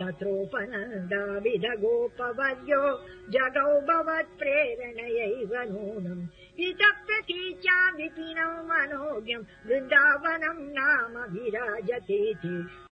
तत्रोपनन्दाविदगोपवर्यो जगौ भवत्प्रेरणयैव नूनम् इतः प्रतीच्या विपिनौ मनोज्ञम् वृन्दावनम् नाम विराजतेति